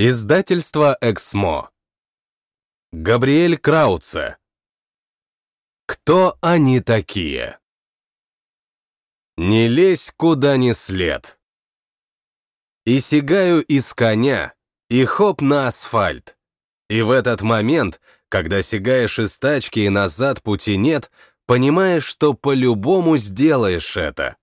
Издательство «Эксмо». Габриэль Крауце. Кто они такие? Не лезь, куда ни след. И сигаю из коня, и хоп на асфальт. И в этот момент, когда сигаешь из тачки и назад пути нет, понимаешь, что по-любому сделаешь это.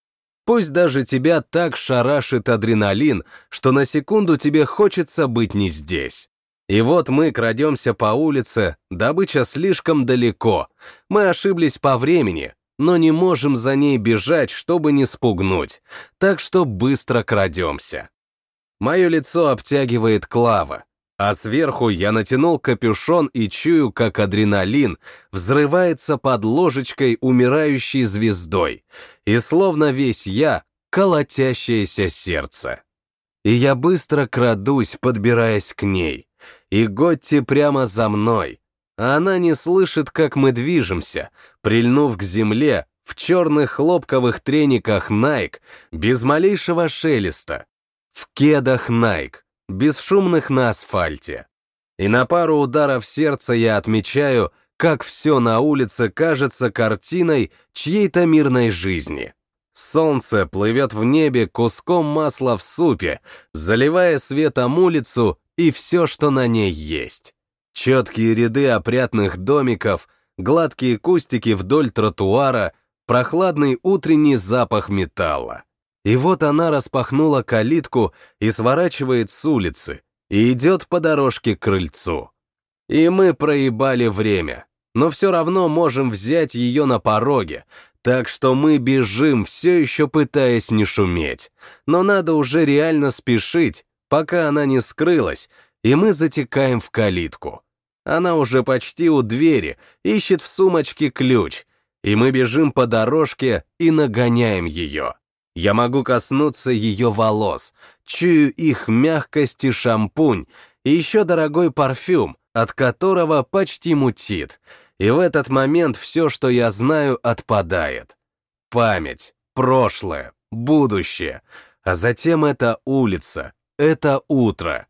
Пусть даже тебя так шарашит адреналин, что на секунду тебе хочется быть не здесь. И вот мы крадемся по улице, добыча слишком далеко. Мы ошиблись по времени, но не можем за ней бежать, чтобы не спугнуть, так что быстро крадемся. Мое лицо обтягивает клава, а сверху я натянул капюшон и чую, как адреналин взрывается под ложечкой умирающей звездой, и словно весь я — колотящееся сердце. И я быстро крадусь, подбираясь к ней, и Готти прямо за мной, а она не слышит, как мы движемся, прильнув к земле в черных хлопковых трениках Nike без малейшего шелеста, в кедах Nike, бесшумных на асфальте. И на пару ударов сердца я отмечаю, как все на улице кажется картиной чьей-то мирной жизни. Солнце плывет в небе куском масла в супе, заливая светом улицу и все, что на ней есть. Четкие ряды опрятных домиков, гладкие кустики вдоль тротуара, прохладный утренний запах металла. И вот она распахнула калитку и сворачивает с улицы, и идет по дорожке к крыльцу. И мы проебали время, но все равно можем взять ее на пороге, так что мы бежим, все еще пытаясь не шуметь. Но надо уже реально спешить, пока она не скрылась, и мы затекаем в калитку. Она уже почти у двери, ищет в сумочке ключ, и мы бежим по дорожке и нагоняем ее. Я могу коснуться ее волос, чую их мягкость и шампунь, и еще дорогой парфюм, от которого почти мутит. И в этот момент все, что я знаю, отпадает. Память, прошлое, будущее, а затем это улица, это утро.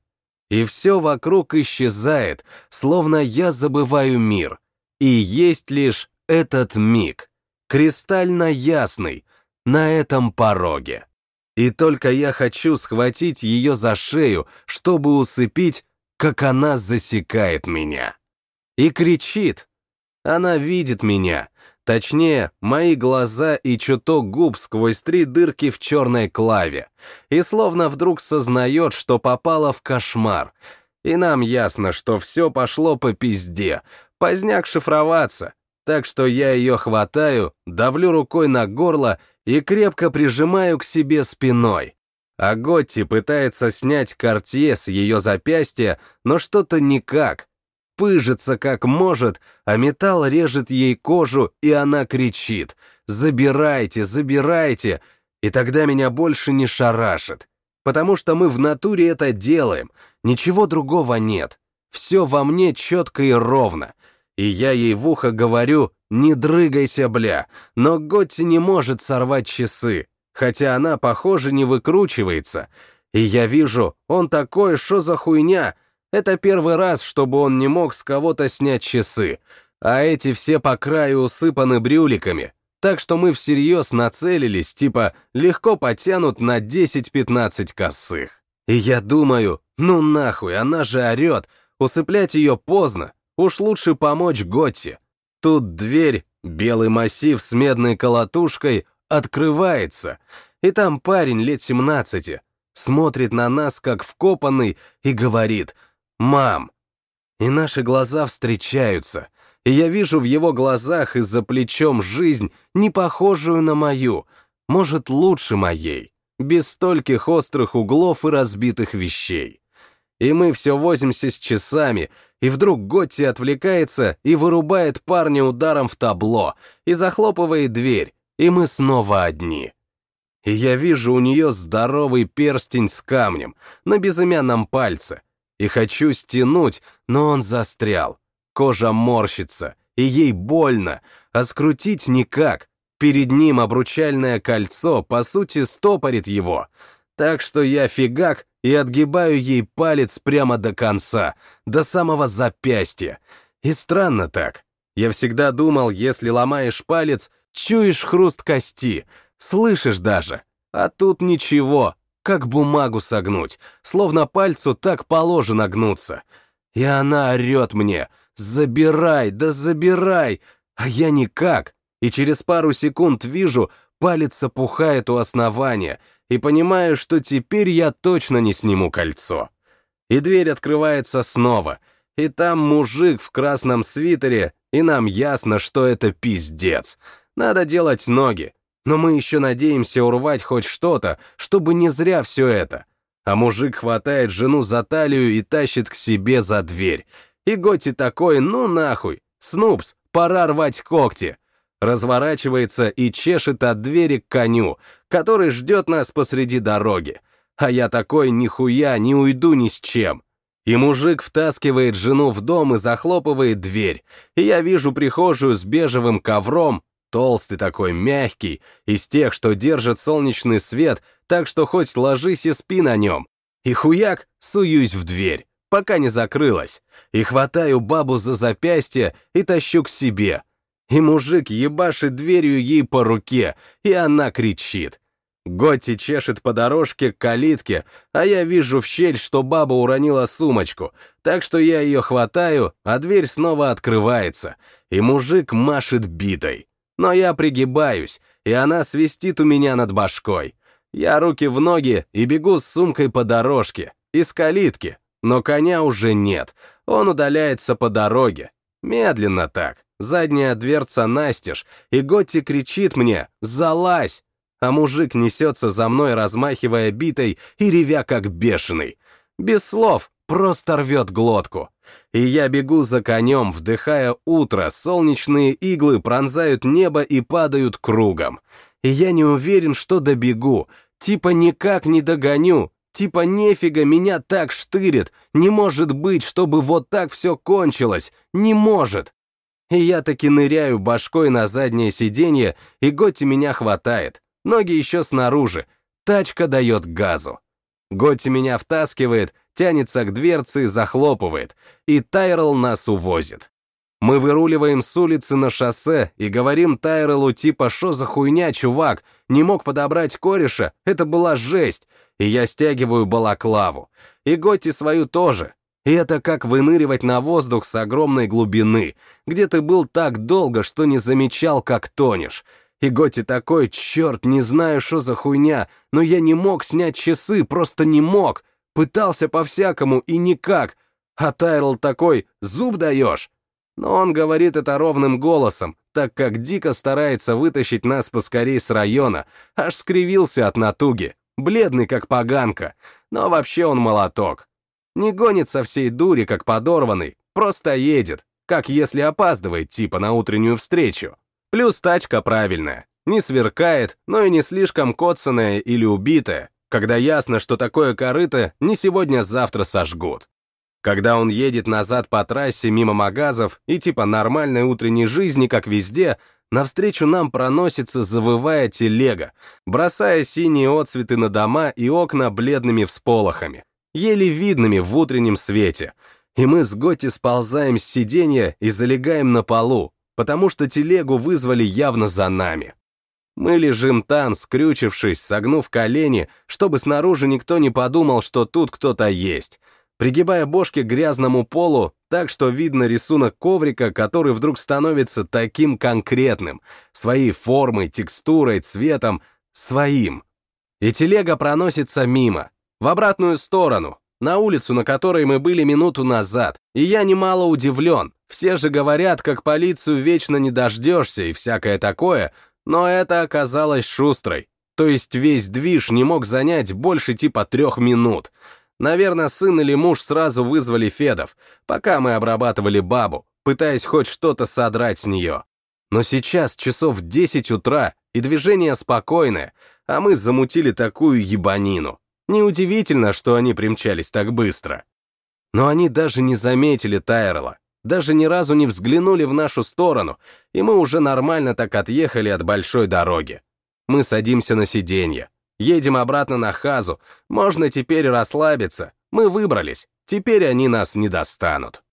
И все вокруг исчезает, словно я забываю мир. И есть лишь этот миг, кристально ясный, на этом пороге. И только я хочу схватить ее за шею, чтобы усыпить, как она засекает меня. И кричит. Она видит меня, точнее, мои глаза и чуток губ сквозь три дырки в черной клаве, и словно вдруг сознает, что попала в кошмар. И нам ясно, что все пошло по пизде, поздняк шифроваться, так что я ее хватаю, давлю рукой на горло и крепко прижимаю к себе спиной. А Готти пытается снять кортье с ее запястья, но что-то никак. Пыжится как может, а металл режет ей кожу, и она кричит «Забирайте, забирайте!» И тогда меня больше не шарашит, потому что мы в натуре это делаем, ничего другого нет. Все во мне четко и ровно — и я ей в ухо говорю «не дрыгайся, бля», но Готти не может сорвать часы, хотя она, похоже, не выкручивается. И я вижу, он такой, что за хуйня? Это первый раз, чтобы он не мог с кого-то снять часы, а эти все по краю усыпаны брюликами, так что мы всерьез нацелились, типа, легко потянут на 10-15 косых. И я думаю, ну нахуй, она же орет, усыплять ее поздно, Уж лучше помочь Готти. Тут дверь, белый массив с медной колотушкой, открывается, и там парень лет 17 смотрит на нас, как вкопанный, и говорит «Мам». И наши глаза встречаются, и я вижу в его глазах и за плечом жизнь, не похожую на мою, может, лучше моей, без стольких острых углов и разбитых вещей. И мы все возимся с часами, и вдруг Готти отвлекается и вырубает парня ударом в табло, и захлопывает дверь, и мы снова одни. И я вижу у нее здоровый перстень с камнем на безымянном пальце, и хочу стянуть, но он застрял. Кожа морщится, и ей больно, а скрутить никак. Перед ним обручальное кольцо, по сути, стопорит его. Так что я фигак и отгибаю ей палец прямо до конца, до самого запястья. И странно так. Я всегда думал, если ломаешь палец, чуешь хруст кости, слышишь даже. А тут ничего, как бумагу согнуть, словно пальцу так положено гнуться. И она орет мне «Забирай, да забирай!» А я никак. И через пару секунд вижу, палец опухает у основания, и понимаю, что теперь я точно не сниму кольцо. И дверь открывается снова, и там мужик в красном свитере, и нам ясно, что это пиздец. Надо делать ноги, но мы еще надеемся урвать хоть что-то, чтобы не зря все это. А мужик хватает жену за талию и тащит к себе за дверь. И Готи такой, ну нахуй, Снупс, пора рвать когти. Разворачивается и чешет от двери к коню, который ждет нас посреди дороги. А я такой нихуя не уйду ни с чем. И мужик втаскивает жену в дом и захлопывает дверь. И я вижу прихожую с бежевым ковром, толстый такой, мягкий, из тех, что держит солнечный свет, так что хоть ложись и спи на нем. И хуяк, суюсь в дверь, пока не закрылась, и хватаю бабу за запястье и тащу к себе. И мужик ебашит дверью ей по руке, и она кричит. Готти чешет по дорожке к калитке, а я вижу в щель, что баба уронила сумочку, так что я ее хватаю, а дверь снова открывается, и мужик машет битой. Но я пригибаюсь, и она свистит у меня над башкой. Я руки в ноги и бегу с сумкой по дорожке, из калитки, но коня уже нет, он удаляется по дороге. Медленно так, задняя дверца настежь, и Готти кричит мне «Залазь!», а мужик несется за мной, размахивая битой и ревя как бешеный. Без слов, просто рвет глотку. И я бегу за конем, вдыхая утро, солнечные иглы пронзают небо и падают кругом. И я не уверен, что добегу, типа никак не догоню, типа нефига меня так штырит, не может быть, чтобы вот так все кончилось, не может. И я таки ныряю башкой на заднее сиденье, и Готти меня хватает, ноги еще снаружи, тачка дает газу. Готти меня втаскивает, тянется к дверце и захлопывает, и Тайрелл нас увозит. Мы выруливаем с улицы на шоссе и говорим Тайреллу типа «Шо за хуйня, чувак? Не мог подобрать кореша? Это была жесть!» И я стягиваю балаклаву. И Готти свою тоже. И это как выныривать на воздух с огромной глубины, где ты был так долго, что не замечал, как тонешь. И Готи такой, черт, не знаю, что за хуйня, но я не мог снять часы, просто не мог. Пытался по-всякому и никак. А Тайрл такой, зуб даешь? Но он говорит это ровным голосом, так как дико старается вытащить нас поскорей с района, аж скривился от натуги, бледный как поганка, но вообще он молоток. Не гонит со всей дури, как подорванный, просто едет, как если опаздывает типа на утреннюю встречу. Плюс тачка правильная, не сверкает, но и не слишком коцанная или убитая, когда ясно, что такое корыто не сегодня-завтра сожгут. Когда он едет назад по трассе мимо магазов и типа нормальной утренней жизни, как везде, навстречу нам проносится завывая телега, бросая синие отцветы на дома и окна бледными всполохами, еле видными в утреннем свете. И мы с Готи сползаем с сиденья и залегаем на полу, потому что телегу вызвали явно за нами. Мы лежим там, скрючившись, согнув колени, чтобы снаружи никто не подумал, что тут кто-то есть, пригибая бошки к грязному полу, так что видно рисунок коврика, который вдруг становится таким конкретным, своей формой, текстурой, цветом, своим. И телега проносится мимо, в обратную сторону, на улицу, на которой мы были минуту назад, и я немало удивлен. Все же говорят, как полицию вечно не дождешься и всякое такое, но это оказалось шустрой. То есть весь движ не мог занять больше типа трех минут. Наверное, сын или муж сразу вызвали Федов, пока мы обрабатывали бабу, пытаясь хоть что-то содрать с нее. Но сейчас часов 10 утра, и движение спокойное, а мы замутили такую ебанину. Неудивительно, что они примчались так быстро. Но они даже не заметили Тайрела, даже ни разу не взглянули в нашу сторону, и мы уже нормально так отъехали от большой дороги. Мы садимся на сиденье. Едем обратно на Хазу. Можно теперь расслабиться. Мы выбрались. Теперь они нас не достанут.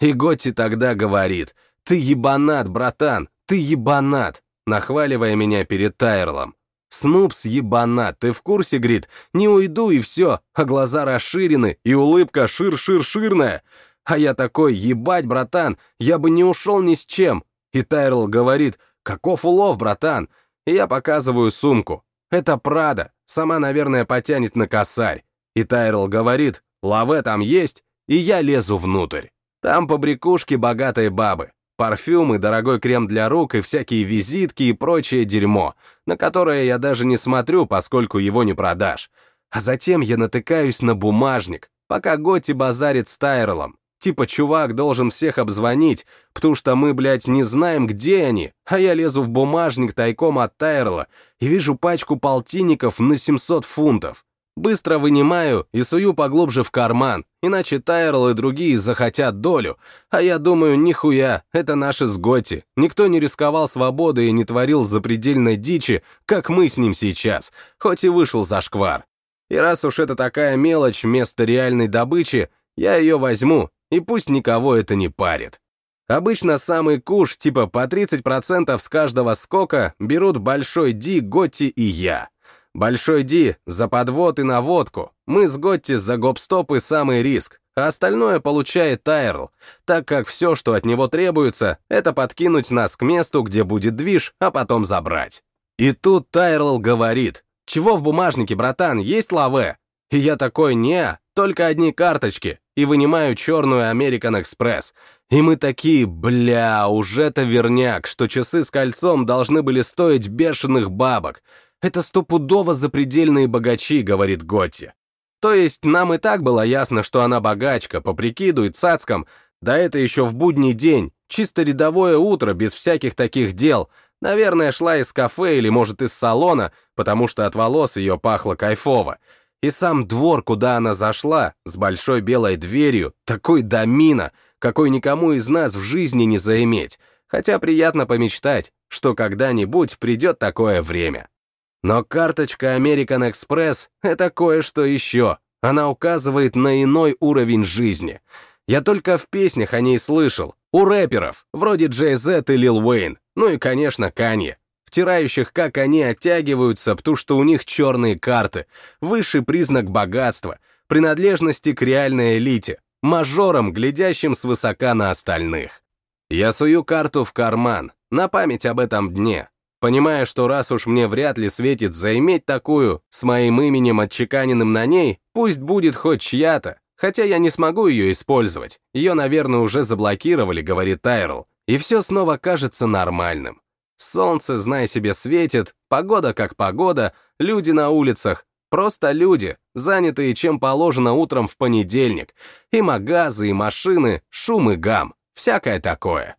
И Готти тогда говорит, «Ты ебанат, братан, ты ебанат», нахваливая меня перед Тайрлом. «Снупс ебанат, ты в курсе, Грит? Не уйду и все, а глаза расширены, и улыбка шир-шир-ширная. А я такой, ебать, братан, я бы не ушел ни с чем». И Тайрл говорит, «Каков улов, братан?» И я показываю сумку. Это Прада, сама, наверное, потянет на косарь. И Тайрл говорит, «Лаве там есть?» И я лезу внутрь. Там побрякушки богатые бабы, парфюмы, дорогой крем для рук и всякие визитки и прочее дерьмо, на которое я даже не смотрю, поскольку его не продашь. А затем я натыкаюсь на бумажник, пока Готти базарит с Тайрлом. Типа чувак должен всех обзвонить, потому что мы, блядь, не знаем, где они, а я лезу в бумажник тайком от Тайрла и вижу пачку полтинников на 700 фунтов. Быстро вынимаю и сую поглубже в карман, иначе Тайрл и другие захотят долю. А я думаю, нихуя, это наши с Готи. Никто не рисковал свободой и не творил запредельной дичи, как мы с ним сейчас, хоть и вышел за шквар. И раз уж это такая мелочь вместо реальной добычи, я ее возьму, и пусть никого это не парит. Обычно самый куш, типа по 30% с каждого скока, берут Большой Ди, Готти и я. Большой Ди за подвод и наводку, мы с Готти за гоп-стоп и самый риск, а остальное получает Тайрл, так как все, что от него требуется, это подкинуть нас к месту, где будет движ, а потом забрать. И тут Тайрл говорит, «Чего в бумажнике, братан, есть лаве?» И я такой, «Не, только одни карточки», и вынимаю черную American Express. И мы такие, бля, уже-то верняк, что часы с кольцом должны были стоить бешеных бабок. Это стопудово запредельные богачи, говорит Готти. То есть нам и так было ясно, что она богачка, по прикиду и цацкам, да это еще в будний день, чисто рядовое утро, без всяких таких дел. Наверное, шла из кафе или, может, из салона, потому что от волос ее пахло кайфово. И сам двор, куда она зашла, с большой белой дверью, такой домина, какой никому из нас в жизни не заиметь, хотя приятно помечтать, что когда-нибудь придет такое время. Но карточка American Express — это кое-что еще. Она указывает на иной уровень жизни. Я только в песнях о ней слышал. У рэперов, вроде Джей Z и Лил Уэйн. Ну и, конечно, Канье. Втирающих, как они оттягиваются, потому что у них черные карты. Высший признак богатства, принадлежности к реальной элите, мажорам, глядящим свысока на остальных. Я сую карту в карман, на память об этом дне, Понимая, что раз уж мне вряд ли светит заиметь такую, с моим именем отчеканенным на ней, пусть будет хоть чья-то, хотя я не смогу ее использовать. Ее, наверное, уже заблокировали, говорит Тайрл, и все снова кажется нормальным. Солнце, знай себе, светит, погода как погода, люди на улицах, просто люди, занятые чем положено утром в понедельник, и магазы, и машины, шум и гам, всякое такое.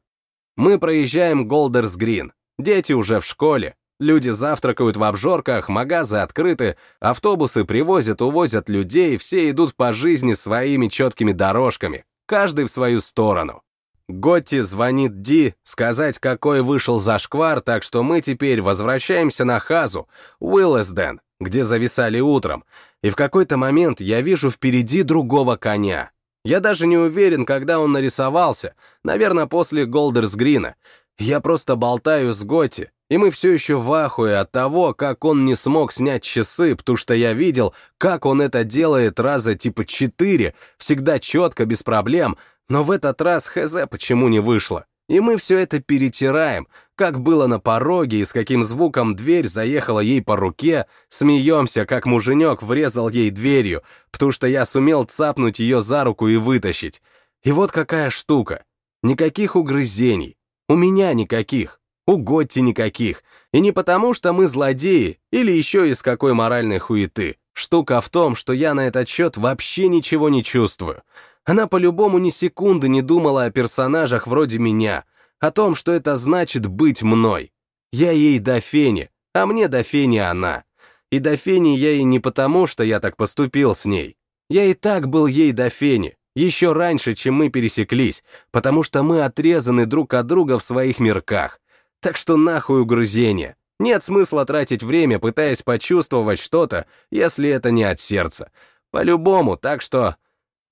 Мы проезжаем Голдерс Грин, Дети уже в школе, люди завтракают в обжорках, магазы открыты, автобусы привозят, увозят людей, все идут по жизни своими четкими дорожками, каждый в свою сторону. Готти звонит Ди сказать, какой вышел зашквар, так что мы теперь возвращаемся на Хазу, Уиллесден, где зависали утром, и в какой-то момент я вижу впереди другого коня. Я даже не уверен, когда он нарисовался, наверное, после Голдерс Грина, я просто болтаю с Готи, и мы все еще в ахуе от того, как он не смог снять часы, потому что я видел, как он это делает раза типа четыре, всегда четко, без проблем, но в этот раз хз почему не вышло. И мы все это перетираем, как было на пороге и с каким звуком дверь заехала ей по руке, смеемся, как муженек врезал ей дверью, потому что я сумел цапнуть ее за руку и вытащить. И вот какая штука. Никаких угрызений, у меня никаких, у Готти никаких. И не потому, что мы злодеи, или еще из какой моральной хуеты. Штука в том, что я на этот счет вообще ничего не чувствую. Она по-любому ни секунды не думала о персонажах вроде меня, о том, что это значит быть мной. Я ей до фени, а мне до фени она. И до фени я ей не потому, что я так поступил с ней. Я и так был ей до фени, еще раньше, чем мы пересеклись, потому что мы отрезаны друг от друга в своих мирках. Так что нахуй угрызения. Нет смысла тратить время, пытаясь почувствовать что-то, если это не от сердца. По-любому, так что...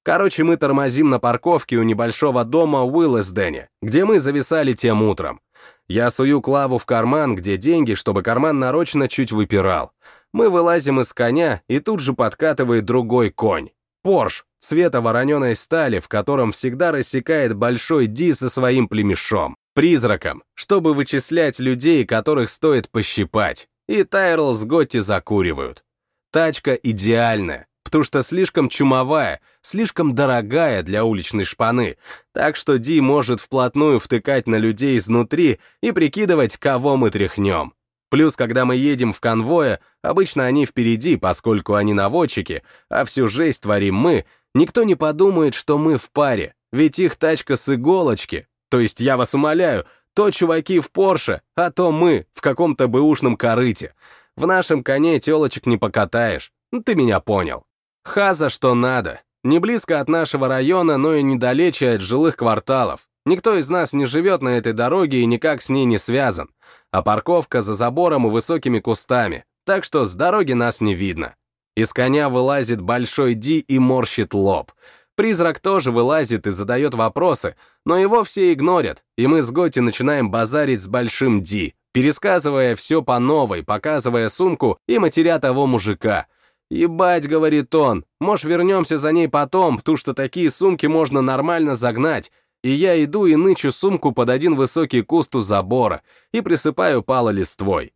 Короче, мы тормозим на парковке у небольшого дома Уиллесдене, где мы зависали тем утром. Я сую Клаву в карман, где деньги, чтобы карман нарочно чуть выпирал. Мы вылазим из коня, и тут же подкатывает другой конь. Порш, цвета вороненой стали, в котором всегда рассекает большой Ди со своим племешом, призраком, чтобы вычислять людей, которых стоит пощипать. И Тайрл с Готти закуривают. Тачка идеальная, потому что слишком чумовая, слишком дорогая для уличной шпаны, так что Ди может вплотную втыкать на людей изнутри и прикидывать, кого мы тряхнем. Плюс, когда мы едем в конвое, обычно они впереди, поскольку они наводчики, а всю жесть творим мы, никто не подумает, что мы в паре, ведь их тачка с иголочки. То есть, я вас умоляю, то чуваки в Порше, а то мы в каком-то бэушном корыте. В нашем коне телочек не покатаешь. Ты меня понял. Хаза что надо. Не близко от нашего района, но и недалече от жилых кварталов. Никто из нас не живет на этой дороге и никак с ней не связан. А парковка за забором и высокими кустами, так что с дороги нас не видно. Из коня вылазит большой Ди и морщит лоб. Призрак тоже вылазит и задает вопросы, но его все игнорят, и мы с Готи начинаем базарить с большим Ди, пересказывая все по новой, показывая сумку и матеря того мужика — «Ебать», — говорит он, — «может, вернемся за ней потом, потому что такие сумки можно нормально загнать». И я иду и нычу сумку под один высокий куст у забора и присыпаю пало листвой.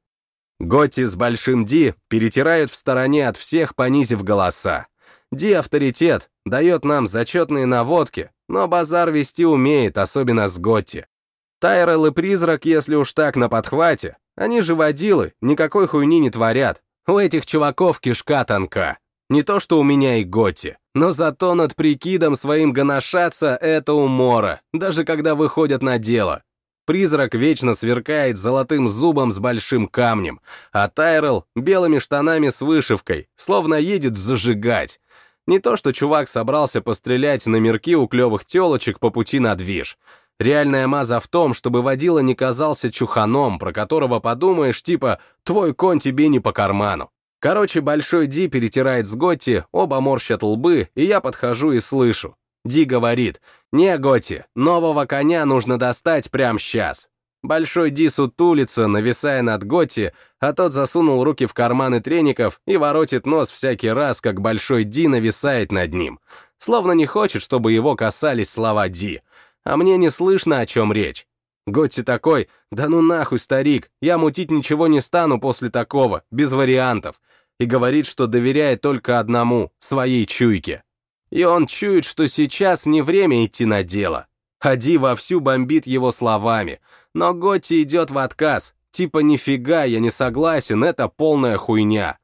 Готти с Большим Ди перетирают в стороне от всех, понизив голоса. Ди авторитет, дает нам зачетные наводки, но базар вести умеет, особенно с Готти. Тайрел и Призрак, если уж так на подхвате, они же водилы, никакой хуйни не творят, у этих чуваков кишка тонка. Не то, что у меня и Готи, но зато над прикидом своим гоношаться — это умора, даже когда выходят на дело. Призрак вечно сверкает золотым зубом с большим камнем, а Тайрел — белыми штанами с вышивкой, словно едет зажигать. Не то, что чувак собрался пострелять на мерки у клевых телочек по пути на движ. Реальная маза в том, чтобы водила не казался чуханом, про которого подумаешь, типа «твой конь тебе не по карману». Короче, Большой Ди перетирает с Готти, оба морщат лбы, и я подхожу и слышу. Ди говорит, «Не, Готти, нового коня нужно достать прямо сейчас». Большой Ди сутулится, нависая над Готти, а тот засунул руки в карманы треников и воротит нос всякий раз, как Большой Ди нависает над ним. Словно не хочет, чтобы его касались слова Ди а мне не слышно, о чем речь. Готти такой, да ну нахуй, старик, я мутить ничего не стану после такого, без вариантов. И говорит, что доверяет только одному, своей чуйке. И он чует, что сейчас не время идти на дело. Хади вовсю бомбит его словами, но Готти идет в отказ, типа нифига, я не согласен, это полная хуйня.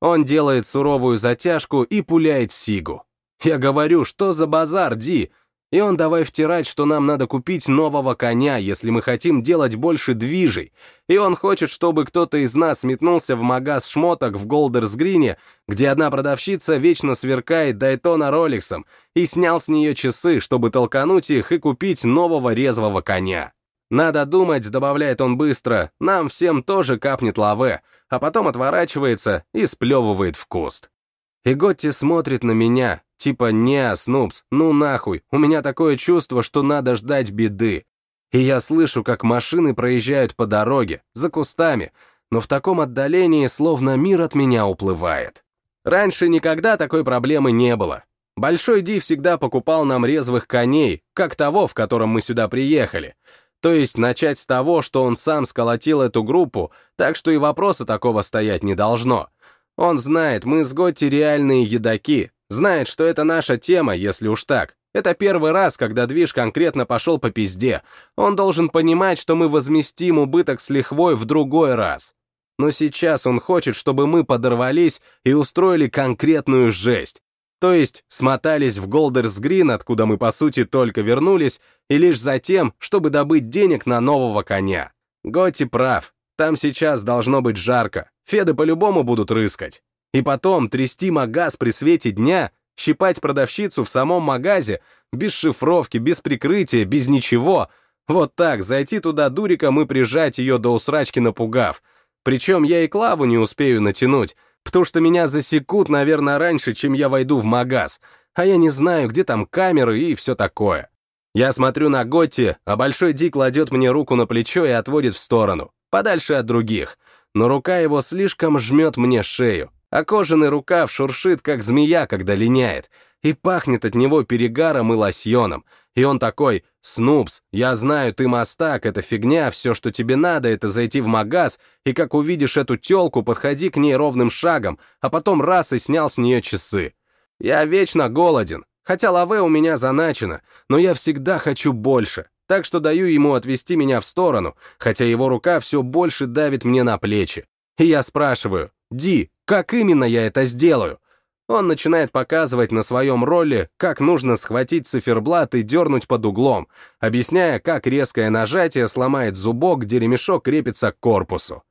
Он делает суровую затяжку и пуляет Сигу. Я говорю, что за базар, Ди? И он давай втирать, что нам надо купить нового коня, если мы хотим делать больше движей. И он хочет, чтобы кто-то из нас метнулся в магаз шмоток в Голдерсгрине, где одна продавщица вечно сверкает Дайтона Роликсом, и снял с нее часы, чтобы толкануть их и купить нового резвого коня. Надо думать, добавляет он быстро, нам всем тоже капнет лаве, а потом отворачивается и сплевывает в куст. И Готти смотрит на меня, Типа, не, Снупс, ну нахуй, у меня такое чувство, что надо ждать беды. И я слышу, как машины проезжают по дороге, за кустами, но в таком отдалении словно мир от меня уплывает. Раньше никогда такой проблемы не было. Большой Ди всегда покупал нам резвых коней, как того, в котором мы сюда приехали. То есть начать с того, что он сам сколотил эту группу, так что и вопроса такого стоять не должно. Он знает, мы с Готти реальные едаки, Знает, что это наша тема, если уж так. Это первый раз, когда движ конкретно пошел по пизде. Он должен понимать, что мы возместим убыток с лихвой в другой раз. Но сейчас он хочет, чтобы мы подорвались и устроили конкретную жесть. То есть смотались в Голдерс Грин, откуда мы, по сути, только вернулись, и лишь затем, чтобы добыть денег на нового коня. Готи прав. Там сейчас должно быть жарко. Феды по-любому будут рыскать. И потом трясти магаз при свете дня, щипать продавщицу в самом магазе, без шифровки, без прикрытия, без ничего. Вот так, зайти туда дуриком и прижать ее до усрачки напугав. Причем я и клаву не успею натянуть, потому что меня засекут, наверное, раньше, чем я войду в магаз, а я не знаю, где там камеры и все такое. Я смотрю на Готти, а Большой Ди кладет мне руку на плечо и отводит в сторону, подальше от других, но рука его слишком жмет мне шею, а кожаный рукав шуршит, как змея, когда линяет, и пахнет от него перегаром и лосьоном. И он такой, «Снупс, я знаю, ты мастак, это фигня, все, что тебе надо, это зайти в магаз, и как увидишь эту телку, подходи к ней ровным шагом, а потом раз и снял с нее часы. Я вечно голоден, хотя лаве у меня заначено, но я всегда хочу больше, так что даю ему отвести меня в сторону, хотя его рука все больше давит мне на плечи. И я спрашиваю, «Ди, как именно я это сделаю?» Он начинает показывать на своем роле, как нужно схватить циферблат и дернуть под углом, объясняя, как резкое нажатие сломает зубок, где ремешок крепится к корпусу.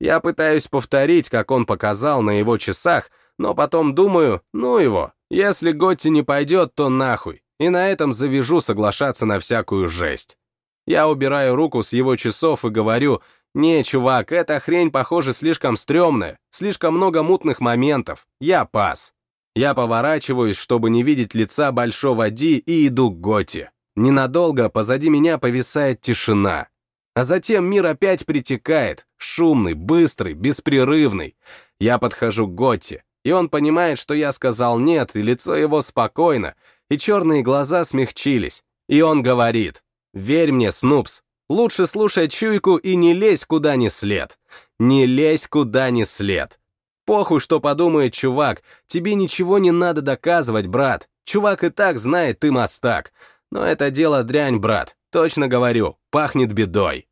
Я пытаюсь повторить, как он показал на его часах, но потом думаю, ну его, если Готти не пойдет, то нахуй, и на этом завяжу соглашаться на всякую жесть. Я убираю руку с его часов и говорю, «Не, чувак, эта хрень, похоже, слишком стрёмная, слишком много мутных моментов, я пас». Я поворачиваюсь, чтобы не видеть лица Большого Ди, и иду к Готи. Ненадолго позади меня повисает тишина. А затем мир опять притекает, шумный, быстрый, беспрерывный. Я подхожу к Готти, и он понимает, что я сказал «нет», и лицо его спокойно, и черные глаза смягчились. И он говорит, «Верь мне, Снупс, Лучше слушай чуйку и не лезь куда ни след. Не лезь куда ни след. Похуй, что подумает чувак, тебе ничего не надо доказывать, брат. Чувак и так знает, ты мастак. Но это дело дрянь, брат. Точно говорю, пахнет бедой.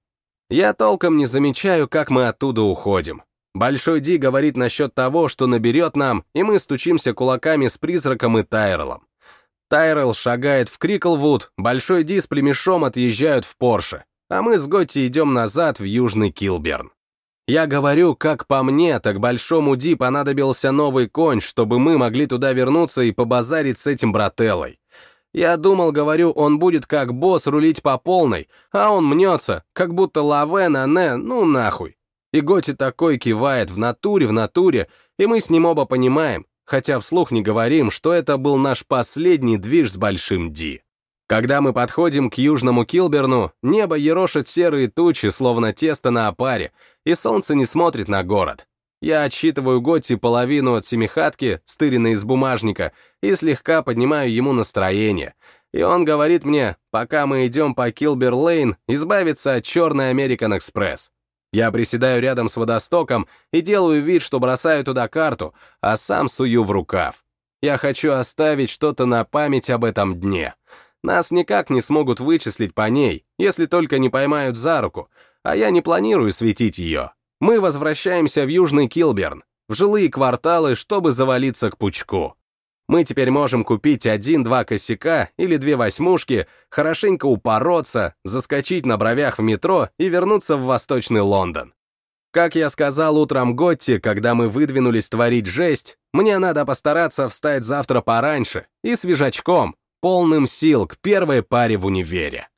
Я толком не замечаю, как мы оттуда уходим. Большой Ди говорит насчет того, что наберет нам, и мы стучимся кулаками с призраком и Тайрелом. Тайрел шагает в Криклвуд, Большой Ди с племешом отъезжают в Порше а мы с Готти идем назад в Южный Килберн. Я говорю, как по мне, так Большому Ди понадобился новый конь, чтобы мы могли туда вернуться и побазарить с этим брателлой. Я думал, говорю, он будет как босс рулить по полной, а он мнется, как будто лаве на не, ну нахуй. И Готи такой кивает в натуре, в натуре, и мы с ним оба понимаем, хотя вслух не говорим, что это был наш последний движ с Большим Ди. Когда мы подходим к южному Килберну, небо ерошит серые тучи, словно тесто на опаре, и солнце не смотрит на город. Я отсчитываю Готти половину от семихатки, стыренной из бумажника, и слегка поднимаю ему настроение. И он говорит мне, пока мы идем по Килбер-Лейн, избавиться от черной American Экспресс. Я приседаю рядом с водостоком и делаю вид, что бросаю туда карту, а сам сую в рукав. Я хочу оставить что-то на память об этом дне. Нас никак не смогут вычислить по ней, если только не поймают за руку, а я не планирую светить ее. Мы возвращаемся в Южный Килберн, в жилые кварталы, чтобы завалиться к пучку. Мы теперь можем купить один-два косяка или две восьмушки, хорошенько упороться, заскочить на бровях в метро и вернуться в Восточный Лондон. Как я сказал утром Готти, когда мы выдвинулись творить жесть, мне надо постараться встать завтра пораньше и свежачком, полным сил к первой паре в универе.